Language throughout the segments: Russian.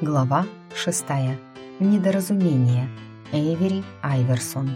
Глава шестая. Недоразумение. Эйвери Айверсон.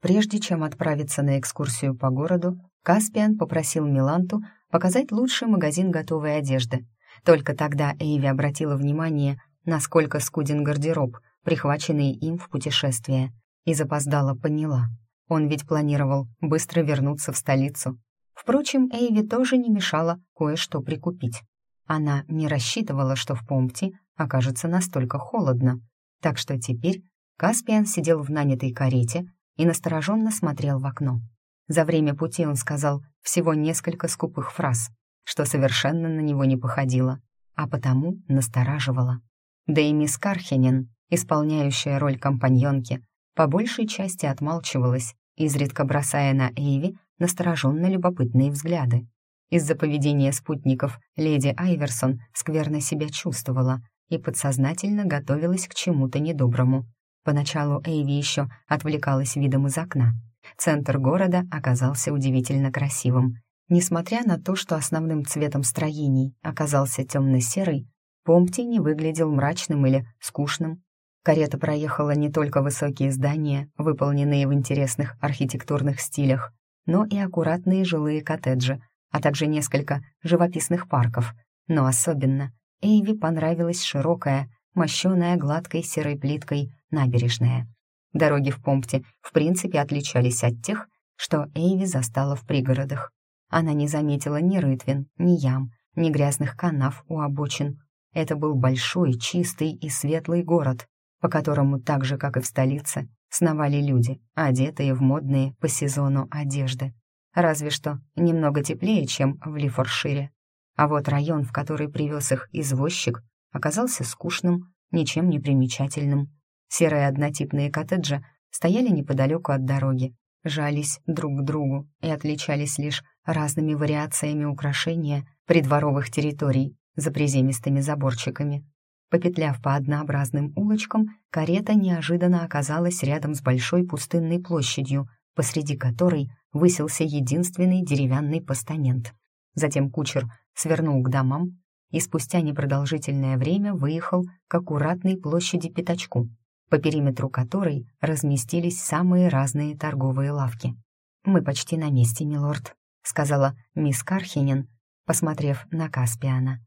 Прежде чем отправиться на экскурсию по городу, Каспиан попросил Миланту показать лучший магазин готовой одежды. Только тогда Эйви обратила внимание, насколько скуден гардероб, прихваченный им в путешествие, и запоздала поняла. Он ведь планировал быстро вернуться в столицу Впрочем, Эйви тоже не мешало кое-что прикупить. Она не рассчитывала, что в Помпте окажется настолько холодно, так что теперь Каспиан сидел в нанятой карете и настороженно смотрел в окно. За время пути он сказал всего несколько скупых фраз, что совершенно на него не походило, а потому настораживало. Да и мисс Кархенен, исполняющая роль компаньонки, по большей части отмалчивалась, изредка бросая на Эйви настороженно любопытные взгляды. Из-за поведения спутников леди Айверсон скверно себя чувствовала и подсознательно готовилась к чему-то недоброму. Поначалу Эйви еще отвлекалась видом из окна. Центр города оказался удивительно красивым. Несмотря на то, что основным цветом строений оказался темно-серый, Помпти не выглядел мрачным или скучным. Карета проехала не только высокие здания, выполненные в интересных архитектурных стилях, но и аккуратные жилые коттеджи, а также несколько живописных парков. Но особенно Эйви понравилась широкая, мощеная гладкой серой плиткой набережная. Дороги в Помпте в принципе отличались от тех, что Эйви застала в пригородах. Она не заметила ни рытвин, ни ям, ни грязных канав у обочин. Это был большой, чистый и светлый город, по которому так же, как и в столице, сновали люди, одетые в модные по сезону одежды. Разве что немного теплее, чем в Лифоршире. А вот район, в который привез их извозчик, оказался скучным, ничем не примечательным. Серые однотипные коттеджи стояли неподалеку от дороги, жались друг к другу и отличались лишь разными вариациями украшения придворовых территорий за приземистыми заборчиками. Попетляв по однообразным улочкам, карета неожиданно оказалась рядом с большой пустынной площадью, посреди которой высился единственный деревянный постамент. Затем кучер свернул к домам и спустя непродолжительное время выехал к аккуратной площади Пятачку, по периметру которой разместились самые разные торговые лавки. «Мы почти на месте, милорд», — сказала мисс Кархинен, посмотрев на Каспиана.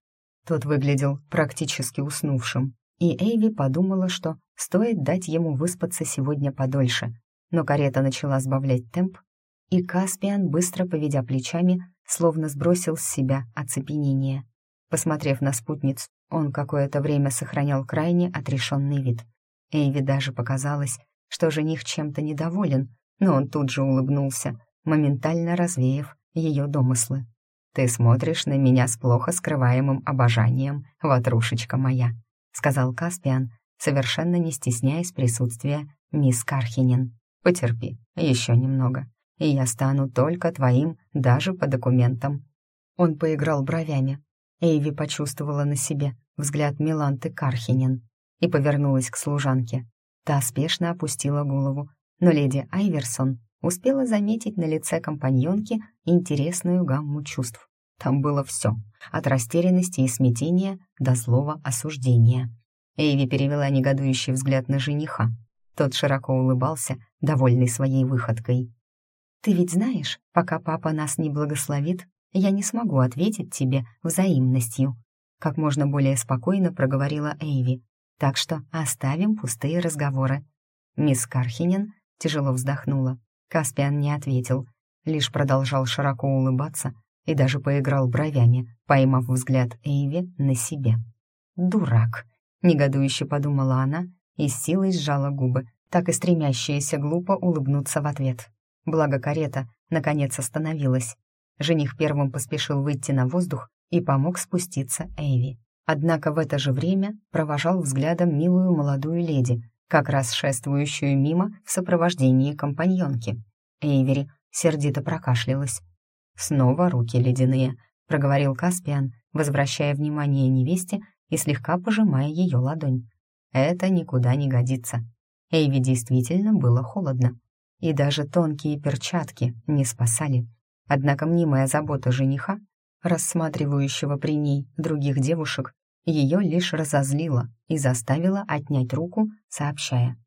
Тот выглядел практически уснувшим, и Эйви подумала, что стоит дать ему выспаться сегодня подольше. Но карета начала сбавлять темп, и Каспиан, быстро поведя плечами, словно сбросил с себя оцепенение. Посмотрев на спутниц, он какое-то время сохранял крайне отрешенный вид. Эйви даже показалось, что жених чем-то недоволен, но он тут же улыбнулся, моментально развеяв ее домыслы. «Ты смотришь на меня с плохо скрываемым обожанием, ватрушечка моя», сказал Каспиан, совершенно не стесняясь присутствия мисс Кархинин. «Потерпи, еще немного, и я стану только твоим даже по документам». Он поиграл бровями. Эйви почувствовала на себе взгляд Миланты Кархинин и повернулась к служанке. Та спешно опустила голову, но леди Айверсон успела заметить на лице компаньонки интересную гамму чувств. Там было все, от растерянности и смятения до злого осуждения. Эйви перевела негодующий взгляд на жениха. Тот широко улыбался, довольный своей выходкой. «Ты ведь знаешь, пока папа нас не благословит, я не смогу ответить тебе взаимностью», как можно более спокойно проговорила Эйви. «Так что оставим пустые разговоры». Мисс Кархинен тяжело вздохнула. Каспиан не ответил, лишь продолжал широко улыбаться и даже поиграл бровями, поймав взгляд Эйви на себе. «Дурак!» — негодующе подумала она и с силой сжала губы, так и стремящаяся глупо улыбнуться в ответ. Благо карета, наконец, остановилась. Жених первым поспешил выйти на воздух и помог спуститься Эйви. Однако в это же время провожал взглядом милую молодую леди, как раз шествующую мимо в сопровождении компаньонки. Эйвери сердито прокашлялась. «Снова руки ледяные», — проговорил Каспиан, возвращая внимание невесте и слегка пожимая ее ладонь. «Это никуда не годится». Эйви действительно было холодно, и даже тонкие перчатки не спасали. Однако мнимая забота жениха рассматривающего при ней других девушек, ее лишь разозлило и заставило отнять руку, сообщая.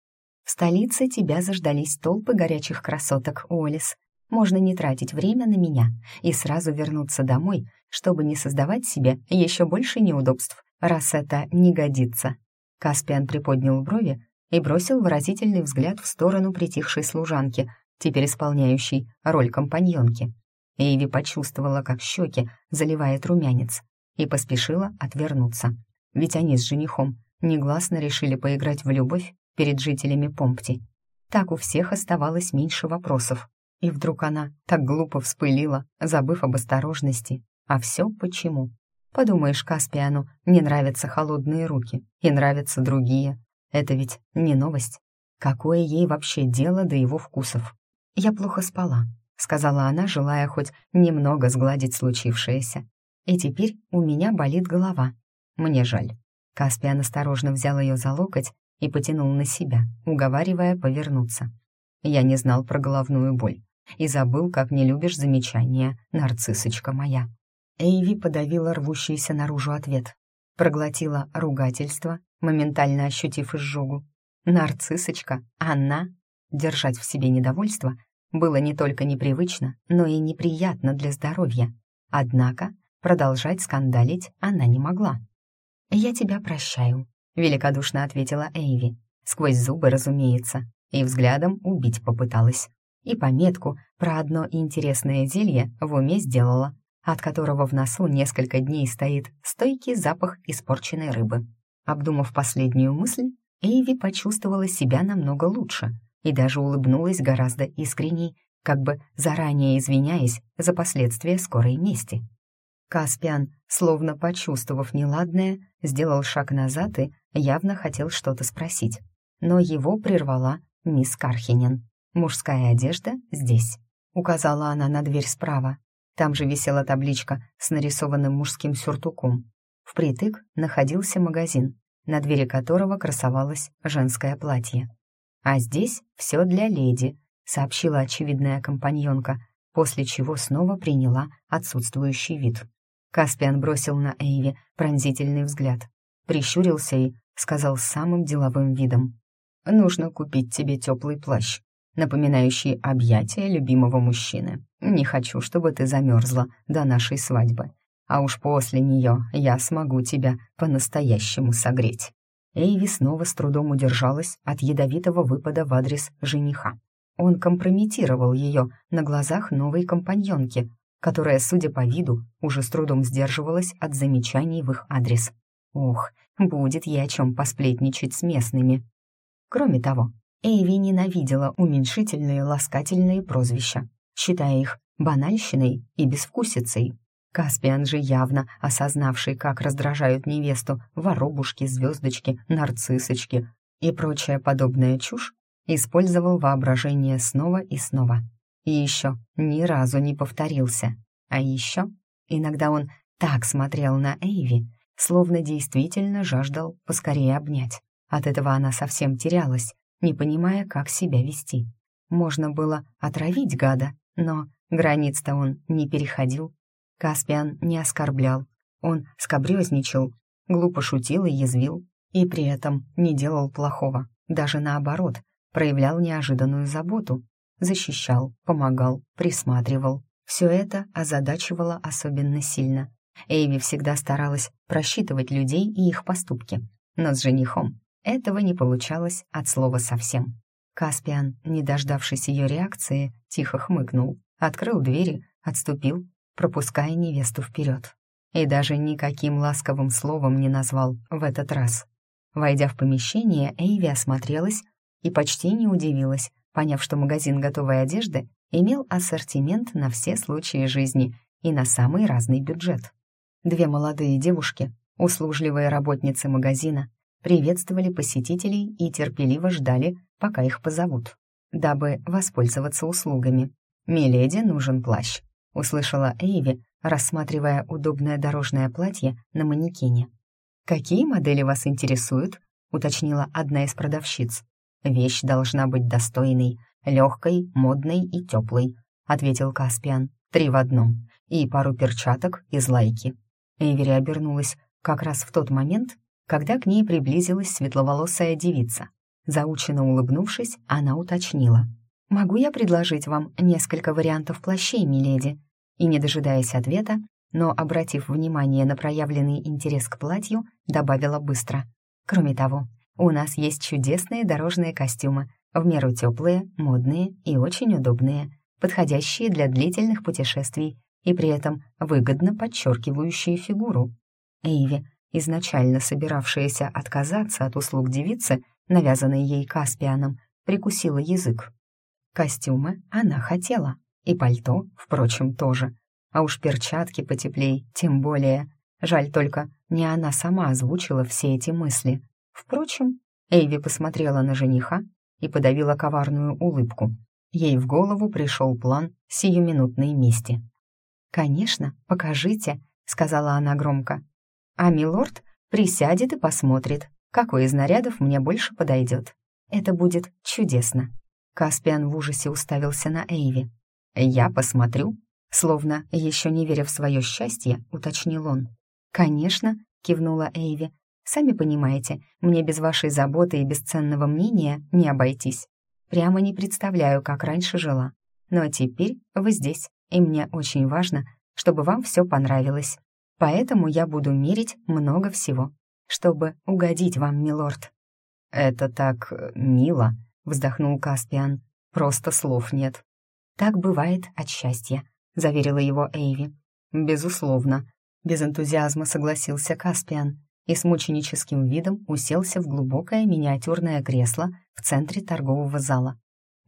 «В столице тебя заждались толпы горячих красоток, Олис. Можно не тратить время на меня и сразу вернуться домой, чтобы не создавать себе еще больше неудобств, раз это не годится». Каспиан приподнял брови и бросил выразительный взгляд в сторону притихшей служанки, теперь исполняющей роль компаньонки. Эйви почувствовала, как щеки заливает румянец, и поспешила отвернуться. Ведь они с женихом негласно решили поиграть в любовь перед жителями Помпти. Так у всех оставалось меньше вопросов. И вдруг она так глупо вспылила, забыв об осторожности. А все почему? Подумаешь, Каспиану не нравятся холодные руки, и нравятся другие. Это ведь не новость. Какое ей вообще дело до его вкусов? Я плохо спала, — сказала она, желая хоть немного сгладить случившееся. «И теперь у меня болит голова. Мне жаль». Каспиан осторожно взял ее за локоть и потянул на себя, уговаривая повернуться. «Я не знал про головную боль и забыл, как не любишь замечания, нарциссочка моя». Эйви подавила рвущийся наружу ответ, проглотила ругательство, моментально ощутив изжогу. «Нарциссочка? Она?» Держать в себе недовольство было не только непривычно, но и неприятно для здоровья. Однако продолжать скандалить она не могла. «Я тебя прощаю», — великодушно ответила Эйви. Сквозь зубы, разумеется, и взглядом убить попыталась. И пометку про одно интересное зелье в уме сделала, от которого в носу несколько дней стоит стойкий запах испорченной рыбы. Обдумав последнюю мысль, Эйви почувствовала себя намного лучше — и даже улыбнулась гораздо искренней, как бы заранее извиняясь за последствия скорой мести. Каспиан, словно почувствовав неладное, сделал шаг назад и явно хотел что-то спросить. Но его прервала мисс Кархинен. «Мужская одежда здесь», — указала она на дверь справа. Там же висела табличка с нарисованным мужским сюртуком. Впритык находился магазин, на двери которого красовалось женское платье. «А здесь все для леди», — сообщила очевидная компаньонка, после чего снова приняла отсутствующий вид. Каспиан бросил на Эйви пронзительный взгляд, прищурился и сказал самым деловым видом. «Нужно купить тебе теплый плащ, напоминающий объятия любимого мужчины. Не хочу, чтобы ты замерзла до нашей свадьбы, а уж после нее я смогу тебя по-настоящему согреть». Эйви снова с трудом удержалась от ядовитого выпада в адрес жениха. Он компрометировал ее на глазах новой компаньонки, которая, судя по виду, уже с трудом сдерживалась от замечаний в их адрес. Ох, будет ей о чем посплетничать с местными. Кроме того, Эйви ненавидела уменьшительные ласкательные прозвища, считая их банальщиной и безвкусицей. Каспиан же явно осознавший, как раздражают невесту воробушки, звездочки, нарциссочки и прочая подобная чушь, использовал воображение снова и снова. И еще ни разу не повторился. А еще иногда он так смотрел на Эйви, словно действительно жаждал поскорее обнять. От этого она совсем терялась, не понимая, как себя вести. Можно было отравить гада, но границ-то он не переходил. Каспиан не оскорблял, он скобрёзничал, глупо шутил и язвил, и при этом не делал плохого, даже наоборот, проявлял неожиданную заботу, защищал, помогал, присматривал. Все это озадачивало особенно сильно. Эйви всегда старалась просчитывать людей и их поступки, но с женихом этого не получалось от слова совсем. Каспиан, не дождавшись ее реакции, тихо хмыкнул, открыл двери, отступил пропуская невесту вперед. И даже никаким ласковым словом не назвал в этот раз. Войдя в помещение, Эйви осмотрелась и почти не удивилась, поняв, что магазин готовой одежды имел ассортимент на все случаи жизни и на самый разный бюджет. Две молодые девушки, услужливые работницы магазина, приветствовали посетителей и терпеливо ждали, пока их позовут, дабы воспользоваться услугами. «Миледи нужен плащ услышала Эйви, рассматривая удобное дорожное платье на манекене. «Какие модели вас интересуют?» — уточнила одна из продавщиц. «Вещь должна быть достойной, легкой, модной и теплой», — ответил Каспиан. «Три в одном. и пару перчаток из лайки. Эйвери обернулась как раз в тот момент, когда к ней приблизилась светловолосая девица. Заученно улыбнувшись, она уточнила. «Могу я предложить вам несколько вариантов плащей, миледи?» И, не дожидаясь ответа, но, обратив внимание на проявленный интерес к платью, добавила быстро. «Кроме того, у нас есть чудесные дорожные костюмы, в меру теплые, модные и очень удобные, подходящие для длительных путешествий и при этом выгодно подчеркивающие фигуру. Эйви, изначально собиравшаяся отказаться от услуг девицы, навязанной ей Каспианом, прикусила язык. Костюмы она хотела, и пальто, впрочем, тоже. А уж перчатки потеплей, тем более. Жаль только, не она сама озвучила все эти мысли. Впрочем, Эйви посмотрела на жениха и подавила коварную улыбку. Ей в голову пришел план сиюминутной мести. «Конечно, покажите», — сказала она громко. «А милорд присядет и посмотрит, какой из нарядов мне больше подойдет. Это будет чудесно». Каспиан в ужасе уставился на Эйви. «Я посмотрю», словно еще не веря в свое счастье, уточнил он. «Конечно», — кивнула Эйви, «сами понимаете, мне без вашей заботы и бесценного мнения не обойтись. Прямо не представляю, как раньше жила. Но теперь вы здесь, и мне очень важно, чтобы вам все понравилось. Поэтому я буду мерить много всего, чтобы угодить вам, милорд». «Это так э, мило», — вздохнул Каспиан. «Просто слов нет». «Так бывает от счастья», — заверила его Эйви. «Безусловно», — без энтузиазма согласился Каспиан и с мученическим видом уселся в глубокое миниатюрное кресло в центре торгового зала.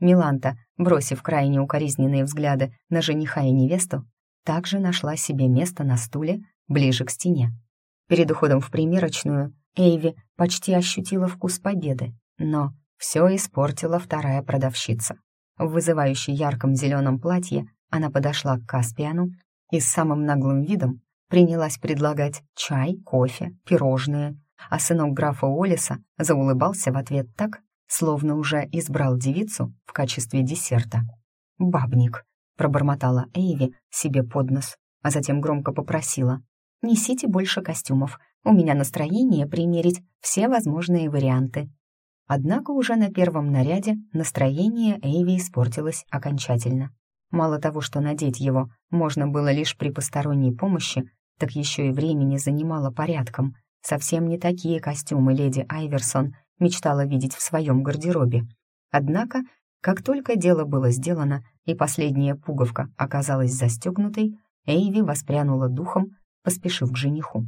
Миланта, бросив крайне укоризненные взгляды на жениха и невесту, также нашла себе место на стуле ближе к стене. Перед уходом в примерочную Эйви почти ощутила вкус победы, но все испортила вторая продавщица. В вызывающей ярком зеленом платье она подошла к Каспиану и с самым наглым видом принялась предлагать чай, кофе, пирожные, а сынок графа Олиса заулыбался в ответ так, словно уже избрал девицу в качестве десерта. «Бабник», — пробормотала Эйви себе под нос, а затем громко попросила. «Несите больше костюмов, у меня настроение примерить все возможные варианты». Однако уже на первом наряде настроение Эйви испортилось окончательно. Мало того, что надеть его можно было лишь при посторонней помощи, так еще и времени занимало порядком. Совсем не такие костюмы леди Айверсон мечтала видеть в своем гардеробе. Однако, как только дело было сделано и последняя пуговка оказалась застегнутой, Эйви воспрянула духом, поспешив к жениху.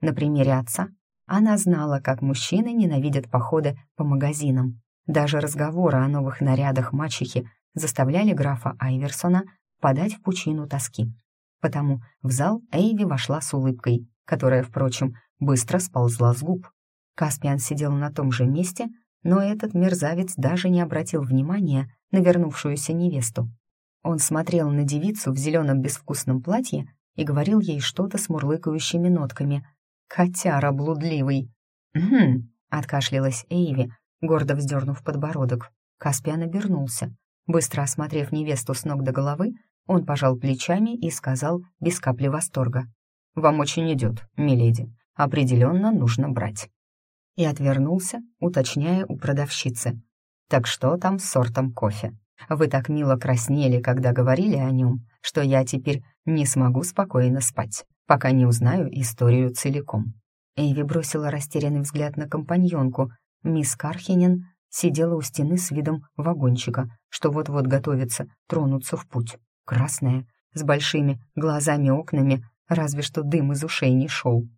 На примере отца она знала, как мужчины ненавидят походы по магазинам. Даже разговоры о новых нарядах мачехи заставляли графа Айверсона подать в пучину тоски. Потому в зал Эйви вошла с улыбкой, которая, впрочем, быстро сползла с губ. Каспиан сидел на том же месте, но этот мерзавец даже не обратил внимания на вернувшуюся невесту. Он смотрел на девицу в зеленом безвкусном платье и говорил ей что-то с мурлыкающими нотками. «Котяра блудливый!» «Хм!» — откашлялась Эйви, гордо вздернув подбородок. Каспиан обернулся. Быстро осмотрев невесту с ног до головы, он пожал плечами и сказал без капли восторга. «Вам очень идет, миледи. Определенно нужно брать» и отвернулся, уточняя у продавщицы. «Так что там с сортом кофе? Вы так мило краснели, когда говорили о нем, что я теперь не смогу спокойно спать, пока не узнаю историю целиком». Эйви бросила растерянный взгляд на компаньонку. Мисс Кархинен сидела у стены с видом вагончика, что вот-вот готовится тронуться в путь. Красная, с большими глазами-окнами, разве что дым из ушей не шел.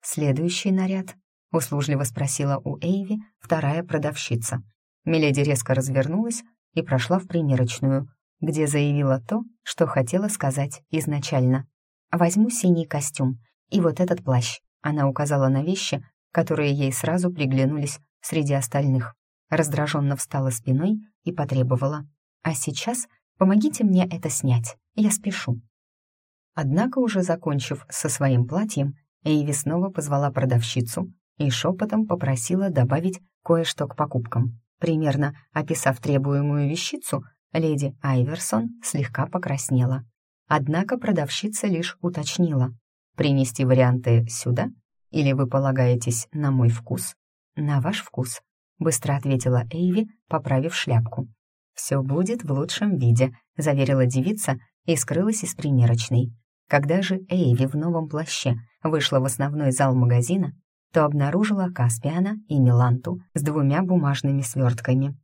Следующий наряд услужливо спросила у Эйви вторая продавщица. Миледи резко развернулась и прошла в примерочную, где заявила то, что хотела сказать изначально. «Возьму синий костюм и вот этот плащ». Она указала на вещи, которые ей сразу приглянулись среди остальных. Раздраженно встала спиной и потребовала. «А сейчас помогите мне это снять, я спешу». Однако, уже закончив со своим платьем, Эйви снова позвала продавщицу и шепотом попросила добавить кое-что к покупкам. Примерно описав требуемую вещицу, леди Айверсон слегка покраснела. Однако продавщица лишь уточнила. «Принести варианты сюда? Или вы полагаетесь на мой вкус?» «На ваш вкус», — быстро ответила Эйви, поправив шляпку. «Все будет в лучшем виде», — заверила девица и скрылась из примерочной. Когда же Эйви в новом плаще вышла в основной зал магазина, то обнаружила Каспиана и Миланту с двумя бумажными свертками.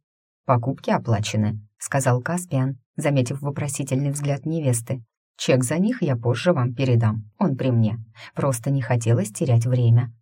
«Покупки оплачены», — сказал Каспиан, заметив вопросительный взгляд невесты. «Чек за них я позже вам передам, он при мне. Просто не хотелось терять время».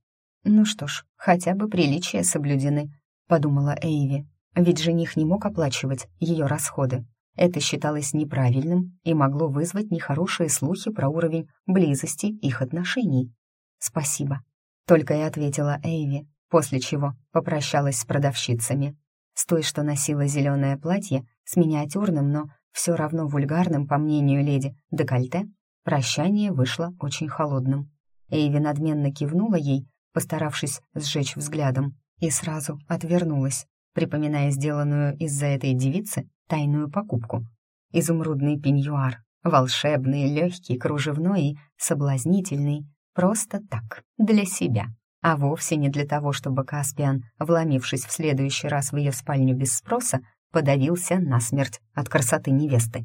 «Ну что ж, хотя бы приличия соблюдены», — подумала Эйви. Ведь жених не мог оплачивать ее расходы. Это считалось неправильным и могло вызвать нехорошие слухи про уровень близости их отношений. «Спасибо», — только и ответила Эйви, после чего попрощалась с продавщицами. С той, что носила зеленое платье, с миниатюрным, но все равно вульгарным, по мнению леди, декольте, прощание вышло очень холодным. Эйви надменно кивнула ей, постаравшись сжечь взглядом, и сразу отвернулась, припоминая сделанную из-за этой девицы тайную покупку. Изумрудный пеньюар, волшебный, легкий, кружевной и соблазнительный, просто так, для себя, а вовсе не для того, чтобы Каспиан, вломившись в следующий раз в ее спальню без спроса, подавился насмерть от красоты невесты.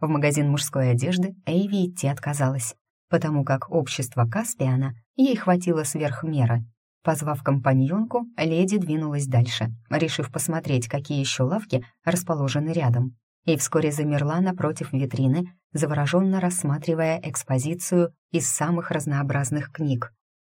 В магазин мужской одежды Эйви идти отказалась, потому как общество Каспиана ей хватило сверх меры — Позвав компаньонку, леди двинулась дальше, решив посмотреть, какие еще лавки расположены рядом, и вскоре замерла напротив витрины, завороженно рассматривая экспозицию из самых разнообразных книг.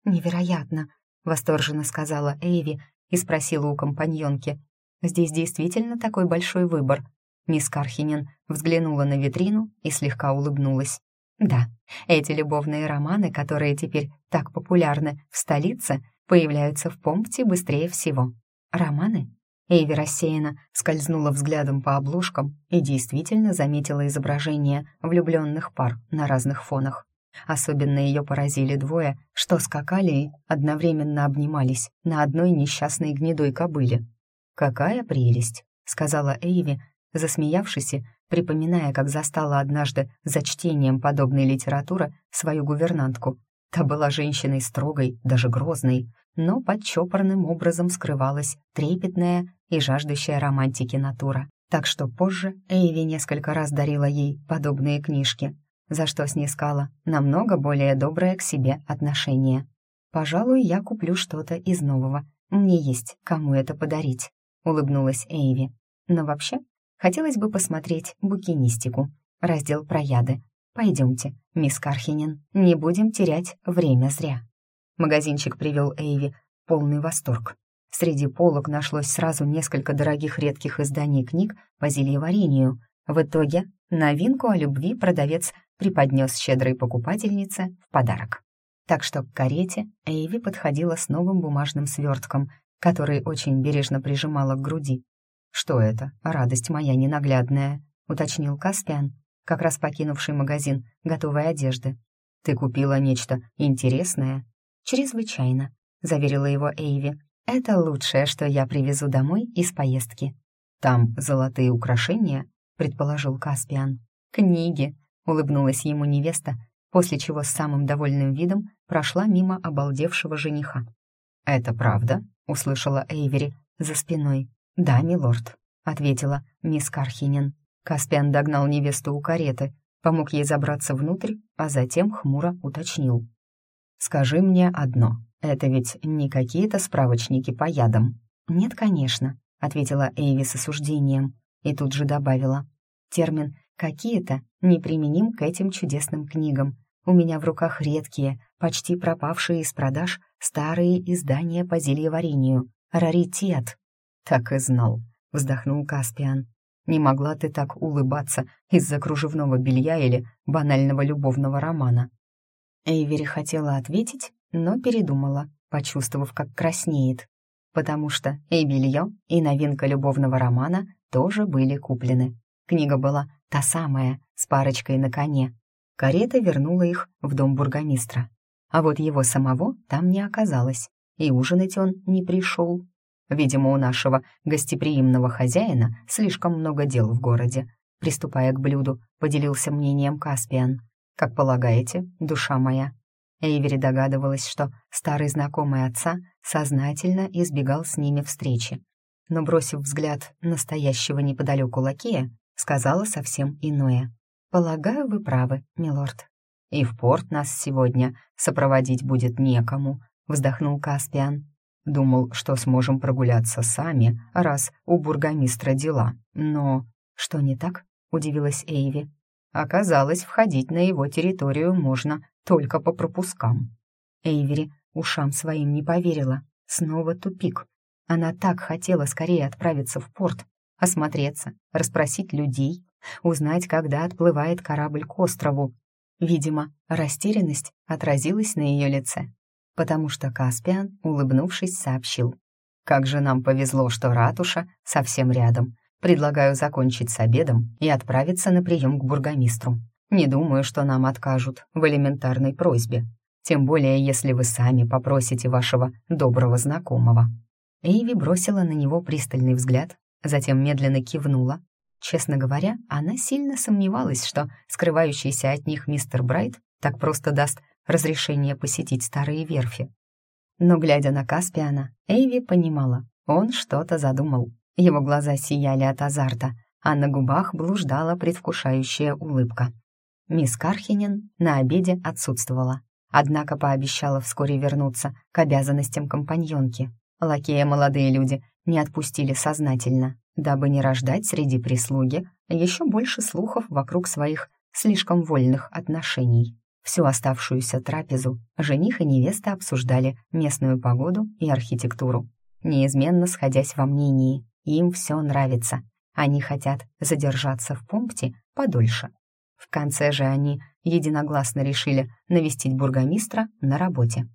«Невероятно!» — восторженно сказала Эйви и спросила у компаньонки. «Здесь действительно такой большой выбор?» Мисс Кархинен взглянула на витрину и слегка улыбнулась. «Да, эти любовные романы, которые теперь так популярны в столице, появляются в Помпте быстрее всего. Романы? Эйви рассеянно скользнула взглядом по обложкам и действительно заметила изображения влюбленных пар на разных фонах. Особенно ее поразили двое, что скакали и одновременно обнимались на одной несчастной гнедой кобыле. «Какая прелесть!» — сказала Эйви, засмеявшись и припоминая, как застала однажды за чтением подобной литературы свою гувернантку. Та была женщиной строгой, даже грозной, но под чопорным образом скрывалась трепетная и жаждущая романтики натура. Так что позже Эйви несколько раз дарила ей подобные книжки, за что снискала намного более доброе к себе отношение. «Пожалуй, я куплю что-то из нового. Мне есть кому это подарить», — улыбнулась Эйви. «Но вообще, хотелось бы посмотреть букинистику, раздел про яды. Пойдемте, мисс Кархинин, не будем терять время зря». Магазинчик привел Эйви полный восторг. Среди полок нашлось сразу несколько дорогих редких изданий книг по зельеварению. В итоге новинку о любви продавец преподнес щедрой покупательнице в подарок. Так что к карете Эйви подходила с новым бумажным свертком, который очень бережно прижимала к груди. «Что это? Радость моя ненаглядная», — уточнил Каспиан, как раз покинувший магазин готовой одежды. «Ты купила нечто интересное?» «Чрезвычайно», — заверила его Эйви. «Это лучшее, что я привезу домой из поездки». «Там золотые украшения?» — предположил Каспиан. «Книги», — улыбнулась ему невеста, после чего с самым довольным видом прошла мимо обалдевшего жениха. «Это правда?» — услышала Эйвери за спиной. «Да, милорд», — ответила мисс Кархинен. Каспиан догнал невесту у кареты, помог ей забраться внутрь, а затем хмуро уточнил. «Скажи мне одно, это ведь не какие-то справочники по ядам?» «Нет, конечно», — ответила Эйви с осуждением и тут же добавила. «Термин «какие-то» неприменим к этим чудесным книгам. У меня в руках редкие, почти пропавшие из продаж старые издания по зельеварению. Раритет!» «Так и знал», — вздохнул Каспиан. «Не могла ты так улыбаться из-за кружевного белья или банального любовного романа. Эйвери хотела ответить, но передумала, почувствовав, как краснеет, потому что и белье, и новинка любовного романа тоже были куплены. Книга была та самая, с парочкой на коне. Карета вернула их в дом бургомистра. А вот его самого там не оказалось, и ужинать он не пришел. Видимо, у нашего гостеприимного хозяина слишком много дел в городе. приступая к блюду, поделился мнением Каспиан. «Как полагаете, душа моя?» Эйвери догадывалась, что старый знакомый отца сознательно избегал с ними встречи. Но, бросив взгляд настоящего неподалеку лакея, сказала совсем иное. «Полагаю, вы правы, милорд». «И в порт нас сегодня сопроводить будет некому», — вздохнул Каспиан. «Думал, что сможем прогуляться сами, раз у бургомистра дела, но...» «Что не так?» — удивилась Эйви. «Оказалось, входить на его территорию можно только по пропускам». Эйвери ушам своим не поверила. Снова тупик. Она так хотела скорее отправиться в порт, осмотреться, расспросить людей, узнать, когда отплывает корабль к острову. Видимо, растерянность отразилась на ее лице, потому что Каспиан, улыбнувшись, сообщил. «Как же нам повезло, что ратуша совсем рядом. Предлагаю закончить с обедом и отправиться на прием к бургомистру. Не думаю, что нам откажут в элементарной просьбе, тем более если вы сами попросите вашего доброго знакомого». Эйви бросила на него пристальный взгляд, затем медленно кивнула. Честно говоря, она сильно сомневалась, что скрывающийся от них мистер Брайт так просто даст разрешение посетить старые верфи. Но, глядя на Каспиана, Эйви понимала, он что-то задумал. Его глаза сияли от азарта, а на губах блуждала предвкушающая улыбка. Мисс Кархинен на обеде отсутствовала, однако пообещала вскоре вернуться к обязанностям компаньонки. Лакея молодые люди не отпустили сознательно, дабы не рождать среди прислуги еще больше слухов вокруг своих слишком вольных отношений. Всю оставшуюся трапезу жених и невеста обсуждали местную погоду и архитектуру, неизменно сходясь во мнении. Им все нравится. Они хотят задержаться в пункте подольше. В конце же они единогласно решили навестить бургомистра на работе.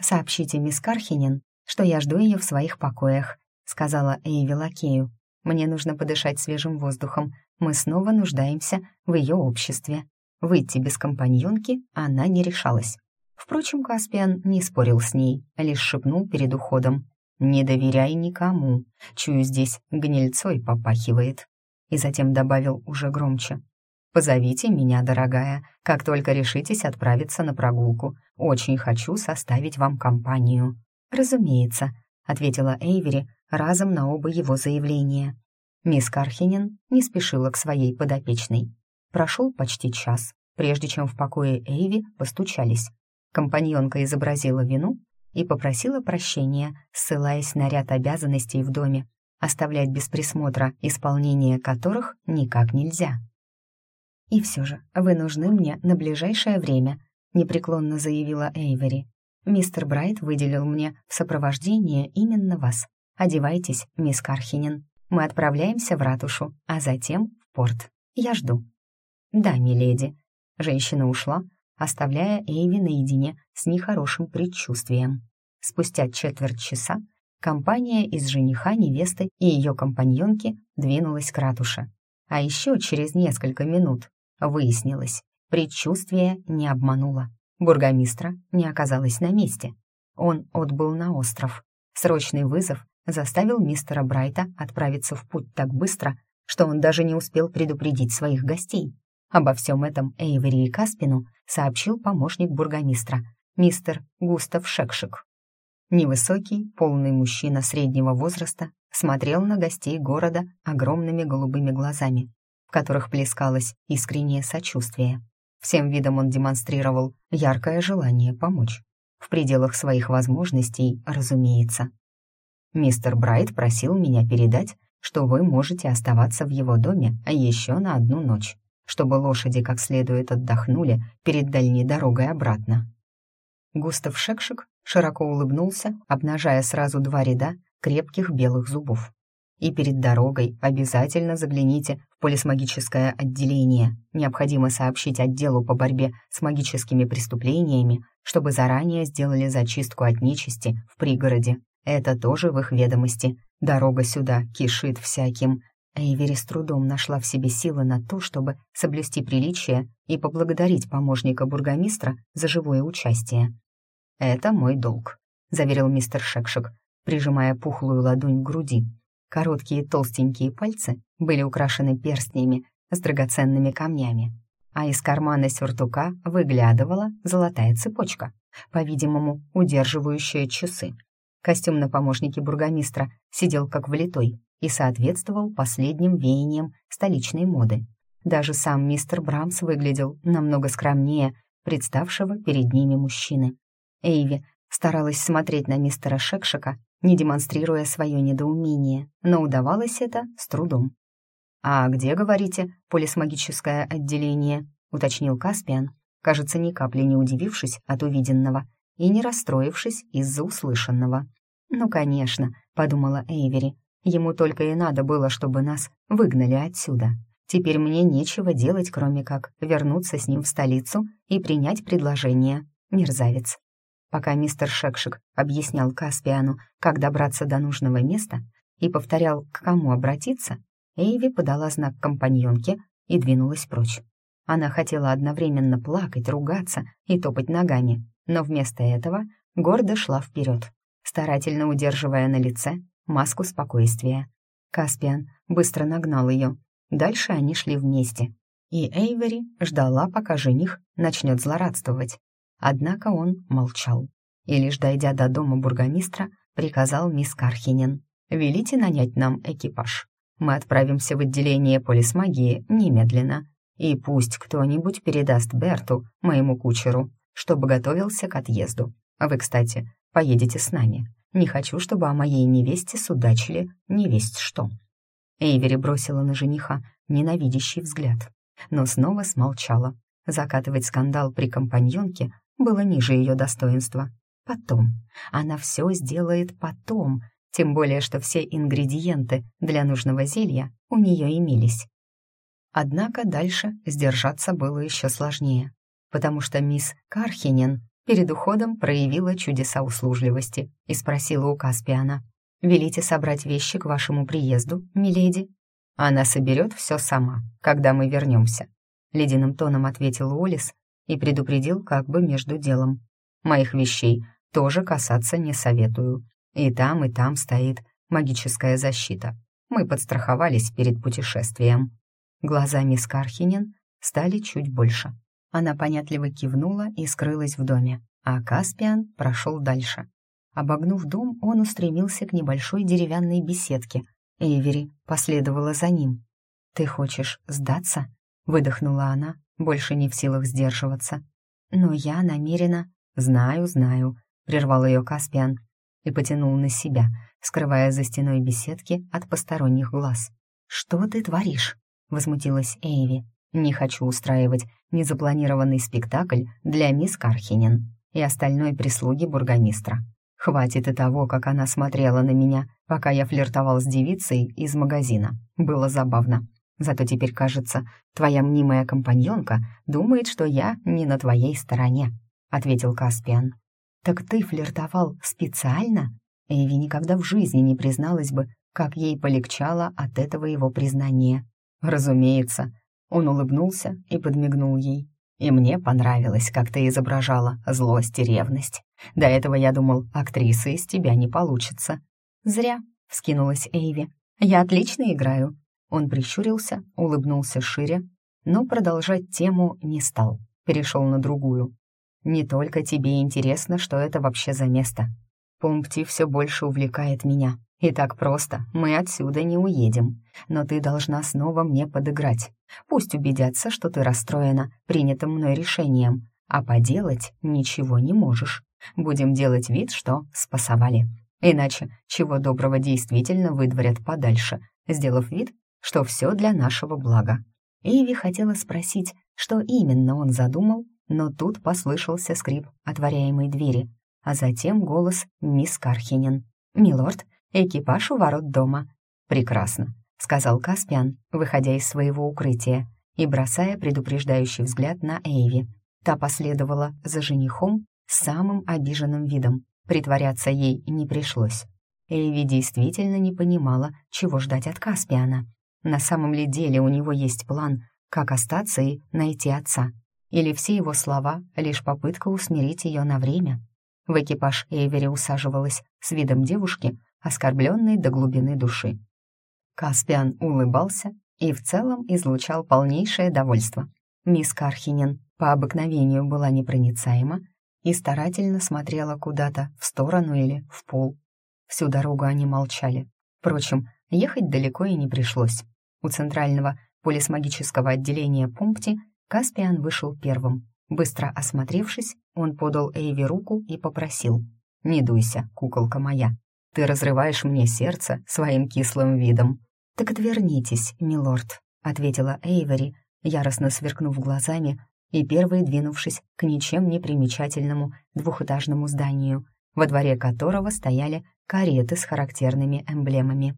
«Сообщите мисс Кархинин, что я жду ее в своих покоях», сказала Эйви Лакею. «Мне нужно подышать свежим воздухом. Мы снова нуждаемся в ее обществе». Выйти без компаньонки она не решалась. Впрочем, Каспиан не спорил с ней, лишь шепнул перед уходом. «Не доверяй никому. Чую, здесь гнильцой попахивает». И затем добавил уже громче. «Позовите меня, дорогая, как только решитесь отправиться на прогулку. Очень хочу составить вам компанию». «Разумеется», — ответила Эйвери разом на оба его заявления. Мисс Кархинен не спешила к своей подопечной. Прошел почти час, прежде чем в покое Эйви постучались. Компаньонка изобразила вину и попросила прощения, ссылаясь на ряд обязанностей в доме, оставлять без присмотра исполнение которых никак нельзя. «И все же вы нужны мне на ближайшее время», — непреклонно заявила Эйвери. «Мистер Брайт выделил мне в сопровождение именно вас. Одевайтесь, мисс Кархинин. Мы отправляемся в ратушу, а затем в порт. Я жду». «Да, миледи». Женщина ушла, оставляя Эйви наедине с нехорошим предчувствием. Спустя четверть часа компания из жениха, невесты и ее компаньонки двинулась к ратуше. А еще через несколько минут выяснилось, предчувствие не обмануло. Бургомистра не оказалось на месте. Он отбыл на остров. Срочный вызов заставил мистера Брайта отправиться в путь так быстро, что он даже не успел предупредить своих гостей. Обо всем этом Эйвери и Каспину сообщил помощник бургомистра, мистер Густав Шекшик. Невысокий, полный мужчина среднего возраста смотрел на гостей города огромными голубыми глазами, в которых плескалось искреннее сочувствие. Всем видом он демонстрировал яркое желание помочь. В пределах своих возможностей, разумеется. «Мистер Брайт просил меня передать, что вы можете оставаться в его доме еще на одну ночь чтобы лошади как следует отдохнули перед дальней дорогой обратно. Густав Шекшик широко улыбнулся, обнажая сразу два ряда крепких белых зубов. И перед дорогой обязательно загляните в полисмагическое отделение. Необходимо сообщить отделу по борьбе с магическими преступлениями, чтобы заранее сделали зачистку от нечисти в пригороде. Это тоже в их ведомости. Дорога сюда кишит всяким Эйвери с трудом нашла в себе силы на то, чтобы соблюсти приличие и поблагодарить помощника бургомистра за живое участие. «Это мой долг», — заверил мистер Шекшик, прижимая пухлую ладонь к груди. Короткие толстенькие пальцы были украшены перстнями с драгоценными камнями, а из кармана сюртука выглядывала золотая цепочка, по-видимому, удерживающая часы. Костюм на помощнике бургомистра сидел как влитой и соответствовал последним веяниям столичной моды. Даже сам мистер Брамс выглядел намного скромнее представшего перед ними мужчины. Эйви старалась смотреть на мистера Шекшика, не демонстрируя свое недоумение, но удавалось это с трудом. «А где, говорите, полисмагическое отделение?» — уточнил Каспиан, кажется, ни капли не удивившись от увиденного и не расстроившись из-за услышанного. «Ну, конечно», — подумала Эйвери, «ему только и надо было, чтобы нас выгнали отсюда. Теперь мне нечего делать, кроме как вернуться с ним в столицу и принять предложение. Мерзавец». Пока мистер Шекшик объяснял Каспиану, как добраться до нужного места, и повторял, к кому обратиться, Эйви подала знак компаньонке и двинулась прочь. Она хотела одновременно плакать, ругаться и топать ногами, но вместо этого гордо шла вперед, старательно удерживая на лице маску спокойствия. Каспиан быстро нагнал ее. Дальше они шли вместе. И Эйвери ждала, пока жених начнет злорадствовать. Однако он молчал. И лишь дойдя до дома бургомистра, приказал мисс Кархинен. «Велите нанять нам экипаж. Мы отправимся в отделение полисмагии немедленно. И пусть кто-нибудь передаст Берту, моему кучеру, чтобы готовился к отъезду. Вы, кстати, поедете с нами. Не хочу, чтобы о моей невесте судачили невесть что». Эйвери бросила на жениха ненавидящий взгляд, но снова смолчала. Закатывать скандал при компаньонке было ниже ее достоинства. Потом. Она все сделает потом, тем более, что все ингредиенты для нужного зелья у нее имелись. Однако дальше сдержаться было еще сложнее, потому что мисс Кархинен перед уходом проявила чудеса услужливости и спросила у Каспиана, «Велите собрать вещи к вашему приезду, миледи?» «Она соберет все сама, когда мы вернемся», — ледяным тоном ответил Уоллес и предупредил как бы между делом. «Моих вещей тоже касаться не советую. И там, и там стоит магическая защита. Мы подстраховались перед путешествием». Глаза мисс Кархинен стали чуть больше. Она понятливо кивнула и скрылась в доме, а Каспиан прошел дальше. Обогнув дом, он устремился к небольшой деревянной беседке. Эйвери последовала за ним. «Ты хочешь сдаться?» — выдохнула она, больше не в силах сдерживаться. «Но я намерена...» «Знаю, знаю», — прервал ее Каспиан и потянул на себя, скрывая за стеной беседки от посторонних глаз. «Что ты творишь?» — возмутилась Эйви. «Не хочу устраивать незапланированный спектакль для мисс Кархинен и остальной прислуги бургомистра. Хватит и того, как она смотрела на меня, пока я флиртовал с девицей из магазина. Было забавно. Зато теперь, кажется, твоя мнимая компаньонка думает, что я не на твоей стороне», — ответил Каспиан. «Так ты флиртовал специально?» Эви никогда в жизни не призналась бы, как ей полегчало от этого его признания. «Разумеется». Он улыбнулся и подмигнул ей. «И мне понравилось, как ты изображала злость и ревность. До этого я думал, актриса из тебя не получится». «Зря», — вскинулась Эйви. «Я отлично играю. Он прищурился, улыбнулся шире, но продолжать тему не стал, перешел на другую. «Не только тебе интересно, что это вообще за место. Помпти все больше увлекает меня, и так просто мы отсюда не уедем. Но ты должна снова мне подыграть. Пусть убедятся, что ты расстроена принятым мной решением, а поделать ничего не можешь. Будем делать вид, что спасовали. Иначе чего доброго действительно выдворят подальше, сделав вид, что все для нашего блага. Эйви хотела спросить, что именно он задумал, но тут послышался скрип отворяемой двери, а затем голос мисс Кархинен. «Милорд, экипаж у ворот дома». «Прекрасно», — сказал Каспиан, выходя из своего укрытия и бросая предупреждающий взгляд на Эйви. Та последовала за женихом с самым обиженным видом. Притворяться ей не пришлось. Эйви действительно не понимала, чего ждать от Каспиана. На самом ли деле у него есть план, как остаться и найти отца? Или все его слова — лишь попытка усмирить ее на время? В экипаж Эйвери усаживалась с видом девушки, оскорбленной до глубины души. Каспиан улыбался и в целом излучал полнейшее довольство. Мисс Кархинен по обыкновению была непроницаема и старательно смотрела куда-то в сторону или в пол. Всю дорогу они молчали. Впрочем, ехать далеко и не пришлось. У центрального полисмагического отделения пункте Каспиан вышел первым. Быстро осмотревшись, он подал Эйви руку и попросил. «Не дуйся, куколка моя. Ты разрываешь мне сердце своим кислым видом». «Так отвернитесь, милорд», — ответила Эйвери, яростно сверкнув глазами и первой двинувшись к ничем не примечательному двухэтажному зданию, во дворе которого стояли кареты с характерными эмблемами.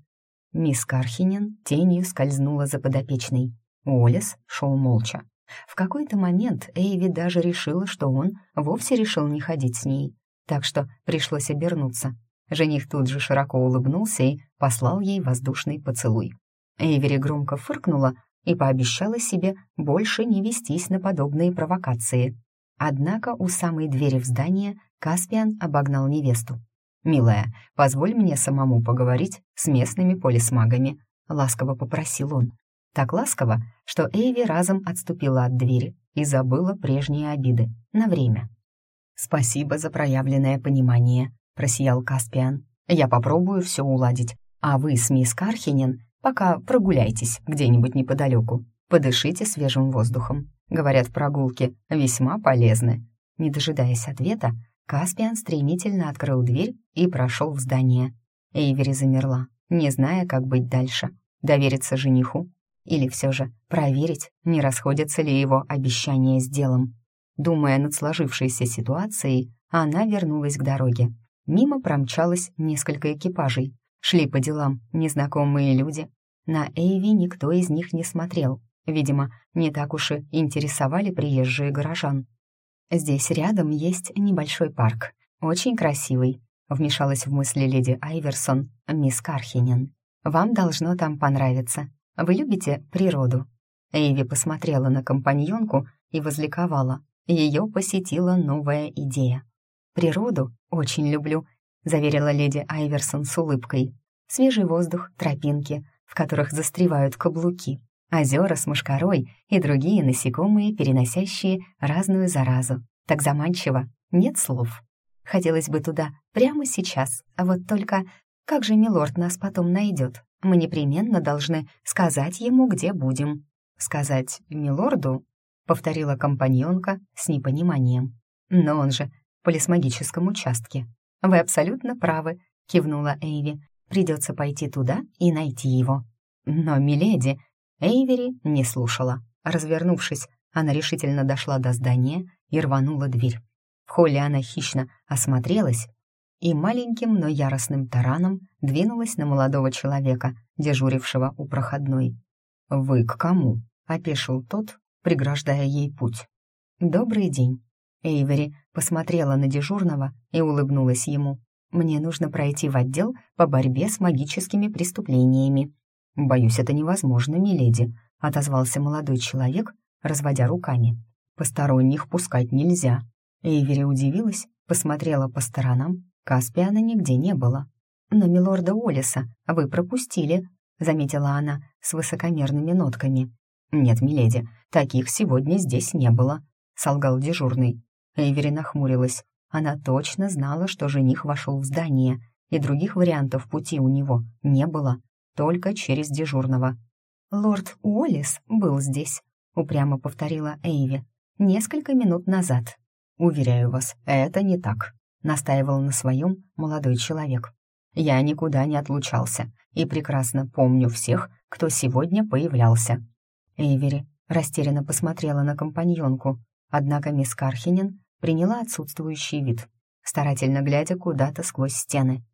Мисс Кархинен тенью скользнула за подопечной. Уоллес шел молча. В какой-то момент Эйви даже решила, что он вовсе решил не ходить с ней, так что пришлось обернуться. Жених тут же широко улыбнулся и послал ей воздушный поцелуй. Эйвери громко фыркнула и пообещала себе больше не вестись на подобные провокации. Однако у самой двери в здание Каспиан обогнал невесту. «Милая, позволь мне самому поговорить с местными полисмагами», — ласково попросил он. Так ласково, что Эйви разом отступила от двери и забыла прежние обиды на время. «Спасибо за проявленное понимание», — просиял Каспиан. «Я попробую все уладить, а вы с мисс Кархинен пока прогуляйтесь где-нибудь неподалеку, подышите свежим воздухом. Говорят, прогулки весьма полезны». Не дожидаясь ответа, Каспиан стремительно открыл дверь и прошел в здание. Эйвери замерла, не зная, как быть дальше. Довериться жениху или все же проверить, не расходятся ли его обещания с делом. Думая над сложившейся ситуацией, она вернулась к дороге. Мимо промчалось несколько экипажей. Шли по делам незнакомые люди. На Эйви никто из них не смотрел. Видимо, не так уж и интересовали приезжие горожан. «Здесь рядом есть небольшой парк, очень красивый», вмешалась в мысли леди Айверсон, мисс Кархинен. «Вам должно там понравиться. Вы любите природу?» Эйви посмотрела на компаньонку и возликовала. Ее посетила новая идея. «Природу очень люблю», — заверила леди Айверсон с улыбкой. «Свежий воздух, тропинки, в которых застревают каблуки, озера с мушкарой и другие насекомые, переносящие разную заразу. Так заманчиво, нет слов. Хотелось бы туда прямо сейчас, а вот только как же милорд нас потом найдет? Мы непременно должны сказать ему, где будем». «Сказать милорду?» — повторила компаньонка с непониманием. «Но он же в полисмагическом участке». «Вы абсолютно правы», — кивнула Эйви. «Придется пойти туда и найти его». «Но, миледи...» Эйвери не слушала. Развернувшись, она решительно дошла до здания и рванула дверь. В холле она хищно осмотрелась и маленьким, но яростным тараном двинулась на молодого человека, дежурившего у проходной. «Вы к кому?» — опешил тот, преграждая ей путь. «Добрый день». Эйвери посмотрела на дежурного и улыбнулась ему. «Мне нужно пройти в отдел по борьбе с магическими преступлениями». «Боюсь, это невозможно, миледи», — отозвался молодой человек, разводя руками. «Посторонних пускать нельзя». Эйвери удивилась, посмотрела по сторонам Каспиана нигде не было. «Но милорда Олиса вы пропустили», — заметила она с высокомерными нотками. «Нет, миледи, таких сегодня здесь не было», — солгал дежурный. Эйвери нахмурилась. Она точно знала, что жених вошел в здание, и других вариантов пути у него не было, только через дежурного. «Лорд Уоллес был здесь», — упрямо повторила Эйви, — «несколько минут назад». «Уверяю вас, это не так», — настаивал на своем молодой человек. «Я никуда не отлучался и прекрасно помню всех, кто сегодня появлялся». Эйвери растерянно посмотрела на компаньонку, однако мисс Кархинен приняла отсутствующий вид, старательно глядя куда-то сквозь стены.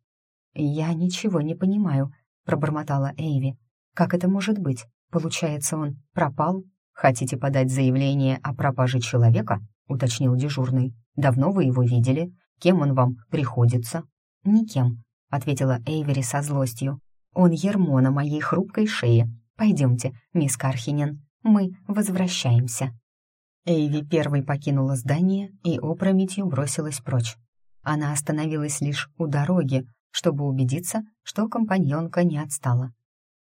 «Я ничего не понимаю», — пробормотала Эйви. «Как это может быть? Получается, он пропал? Хотите подать заявление о пропаже человека?» — уточнил дежурный. «Давно вы его видели? Кем он вам приходится?» «Никем», — ответила Эйвери со злостью. «Он ермо на моей хрупкой шее. Пойдемте, мисс Кархинен, мы возвращаемся». Эйви первой покинула здание и опрометью бросилась прочь. Она остановилась лишь у дороги, чтобы убедиться, что компаньонка не отстала.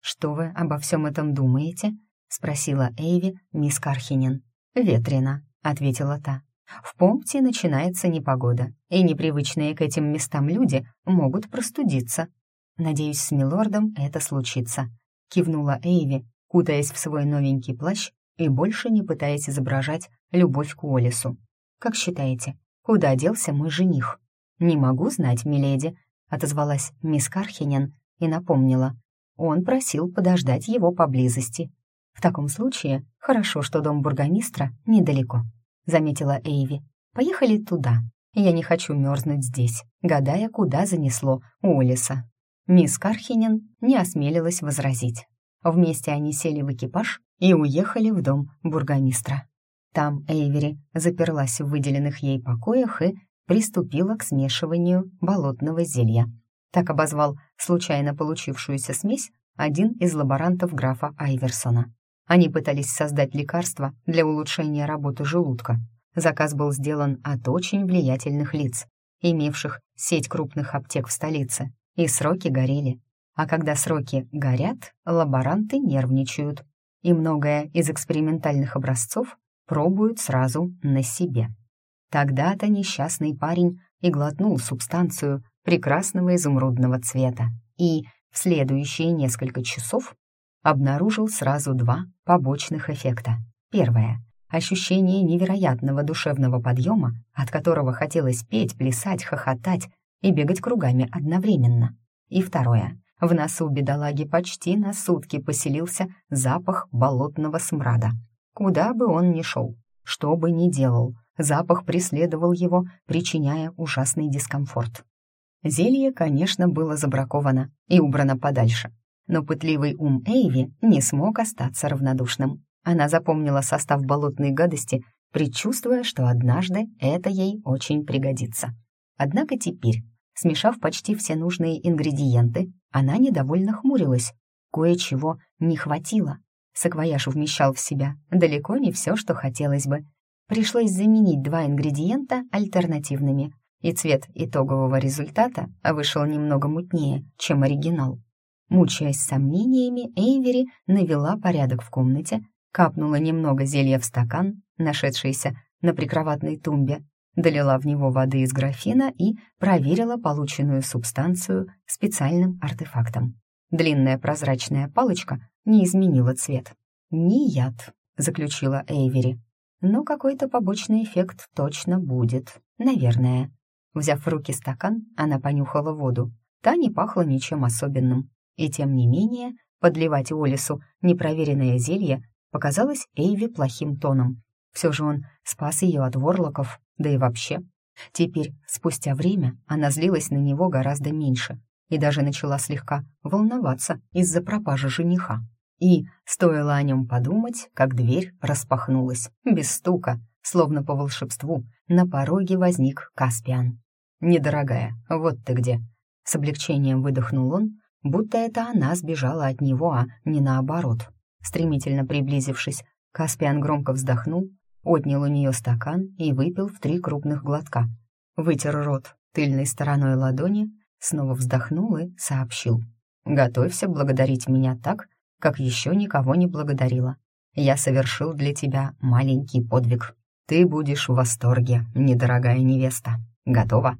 «Что вы обо всем этом думаете?» — спросила Эйви мисс Кархинен. «Ветрено», — ответила та. «В Помпте начинается непогода, и непривычные к этим местам люди могут простудиться. Надеюсь, с милордом это случится», — кивнула Эйви, кутаясь в свой новенький плащ и больше не пытаясь изображать любовь к Уоллесу. «Как считаете, куда делся мой жених?» «Не могу знать, миледи», — отозвалась мисс Кархинен и напомнила. Он просил подождать его поблизости. «В таком случае хорошо, что дом бургомистра недалеко», — заметила Эйви. «Поехали туда. Я не хочу мерзнуть здесь, гадая, куда занесло Уоллеса». Мисс Кархинен не осмелилась возразить. Вместе они сели в экипаж и уехали в дом бургомистра. Там Эйвери заперлась в выделенных ей покоях и приступила к смешиванию болотного зелья. Так обозвал случайно получившуюся смесь один из лаборантов графа Айверсона. Они пытались создать лекарство для улучшения работы желудка. Заказ был сделан от очень влиятельных лиц, имевших сеть крупных аптек в столице, и сроки горели. А когда сроки горят, лаборанты нервничают, и многое из экспериментальных образцов пробуют сразу на себе. Тогда-то несчастный парень и глотнул субстанцию прекрасного изумрудного цвета и в следующие несколько часов обнаружил сразу два побочных эффекта. Первое — ощущение невероятного душевного подъема, от которого хотелось петь, плясать, хохотать и бегать кругами одновременно. И второе — в носу бедолаги почти на сутки поселился запах болотного смрада. Куда бы он ни шел, что бы ни делал, запах преследовал его, причиняя ужасный дискомфорт. Зелье, конечно, было забраковано и убрано подальше, но пытливый ум Эйви не смог остаться равнодушным. Она запомнила состав болотной гадости, предчувствуя, что однажды это ей очень пригодится. Однако теперь, смешав почти все нужные ингредиенты, она недовольно хмурилась. Кое-чего не хватило. Саквояж вмещал в себя далеко не все, что хотелось бы. Пришлось заменить два ингредиента альтернативными, и цвет итогового результата вышел немного мутнее, чем оригинал. Мучаясь сомнениями, Эйвери навела порядок в комнате, капнула немного зелья в стакан, нашедшийся на прикроватной тумбе, долила в него воды из графина и проверила полученную субстанцию специальным артефактом. Длинная прозрачная палочка не изменила цвет. «Не яд», — заключила Эйвери. «Но какой-то побочный эффект точно будет, наверное». Взяв в руки стакан, она понюхала воду. Та не пахла ничем особенным. И тем не менее, подливать Олису непроверенное зелье показалось Эйви плохим тоном. Все же он спас ее от ворлоков, да и вообще. Теперь, спустя время, она злилась на него гораздо меньше и даже начала слегка волноваться из-за пропажи жениха. И стоило о нем подумать, как дверь распахнулась, без стука, словно по волшебству, на пороге возник Каспиан. «Недорогая, вот ты где!» С облегчением выдохнул он, будто это она сбежала от него, а не наоборот. Стремительно приблизившись, Каспиан громко вздохнул, отнял у нее стакан и выпил в три крупных глотка. Вытер рот тыльной стороной ладони, снова вздохнул и сообщил. «Готовься благодарить меня так, как еще никого не благодарила. Я совершил для тебя маленький подвиг. Ты будешь в восторге, недорогая невеста. Готова?»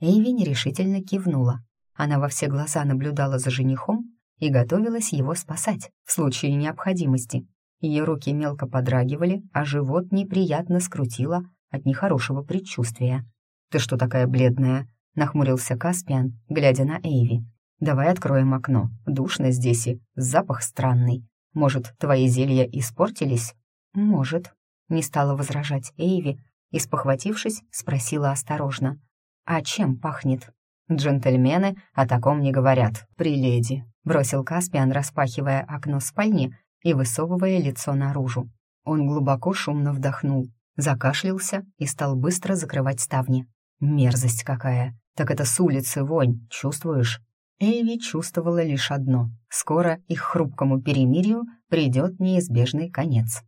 Эйви нерешительно кивнула. Она во все глаза наблюдала за женихом и готовилась его спасать в случае необходимости. Ее руки мелко подрагивали, а живот неприятно скрутило от нехорошего предчувствия. «Ты что такая бледная?» — нахмурился Каспиан, глядя на Эйви. «Давай откроем окно. Душно здесь и запах странный. Может, твои зелья испортились?» «Может», — не стала возражать Эйви и, спохватившись, спросила осторожно. «А чем пахнет?» «Джентльмены о таком не говорят, при леди», — бросил Каспиан, распахивая окно спальни и высовывая лицо наружу. Он глубоко шумно вдохнул, закашлялся и стал быстро закрывать ставни. «Мерзость какая! Так это с улицы вонь, чувствуешь?» Эйви чувствовала лишь одно — скоро их хрупкому перемирию придет неизбежный конец.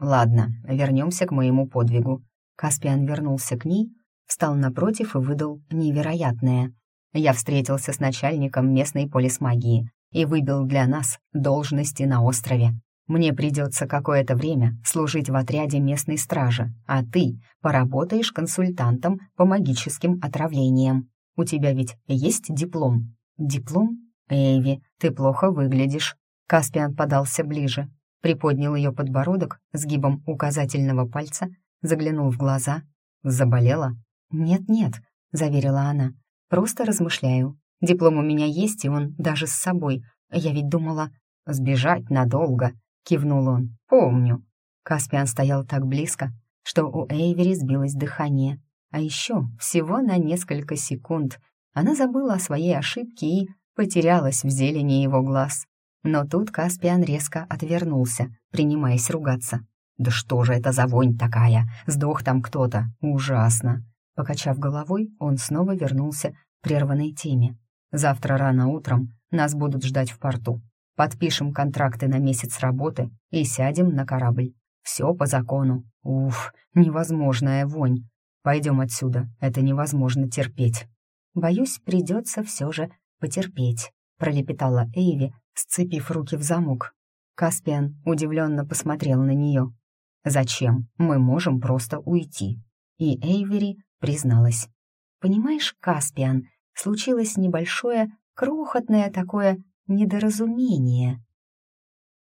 «Ладно, вернемся к моему подвигу». Каспиан вернулся к ней, встал напротив и выдал невероятное. Я встретился с начальником местной полисмагии. и выбил для нас должности на острове. Мне придется какое-то время служить в отряде местной стражи, а ты поработаешь консультантом по магическим отравлениям. У тебя ведь есть диплом?» «Диплом? Эйви, ты плохо выглядишь». Каспиан подался ближе, приподнял ее подбородок сгибом указательного пальца, заглянул в глаза. «Заболела?» «Нет-нет», — заверила она, — «просто размышляю. Диплом у меня есть, и он даже с собой. Я ведь думала...» «Сбежать надолго», — кивнул он. «Помню». Каспиан стоял так близко, что у Эйвери сбилось дыхание. А еще всего на несколько секунд она забыла о своей ошибке и потерялась в зелени его глаз. Но тут Каспиан резко отвернулся, принимаясь ругаться. «Да что же это за вонь такая? Сдох там кто-то. Ужасно!» Покачав головой, он снова вернулся к прерванной теме. «Завтра рано утром нас будут ждать в порту. Подпишем контракты на месяц работы и сядем на корабль. Все по закону. Уф, невозможная вонь. Пойдем отсюда, это невозможно терпеть. Боюсь, придется все же потерпеть, пролепетала Эйви, сцепив руки в замок. Каспиан удивленно посмотрел на нее. «Зачем? Мы можем просто уйти». И Эйвери призналась. «Понимаешь, Каспиан, случилось небольшое, крохотное такое недоразумение.